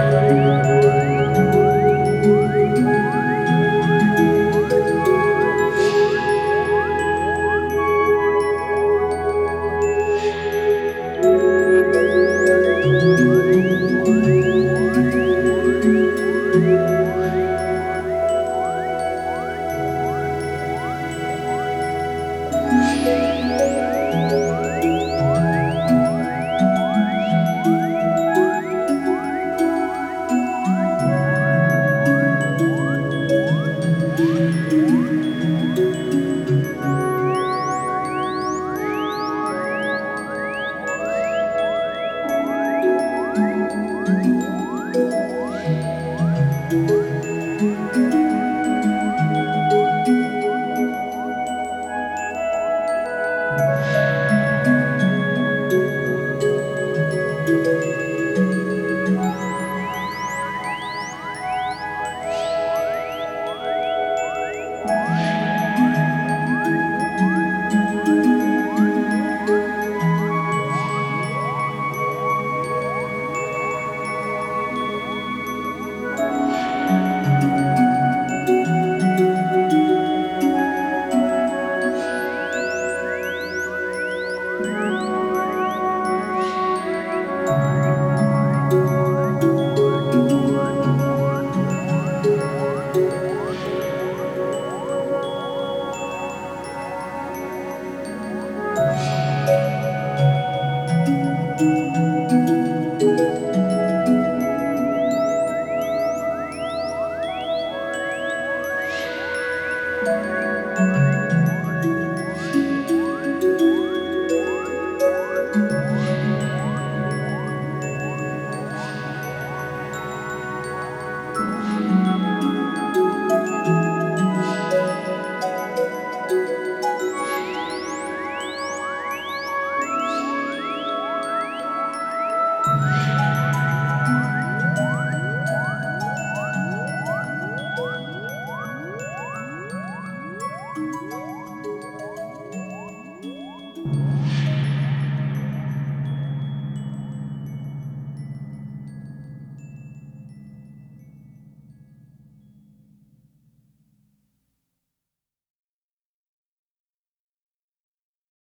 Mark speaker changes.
Speaker 1: Música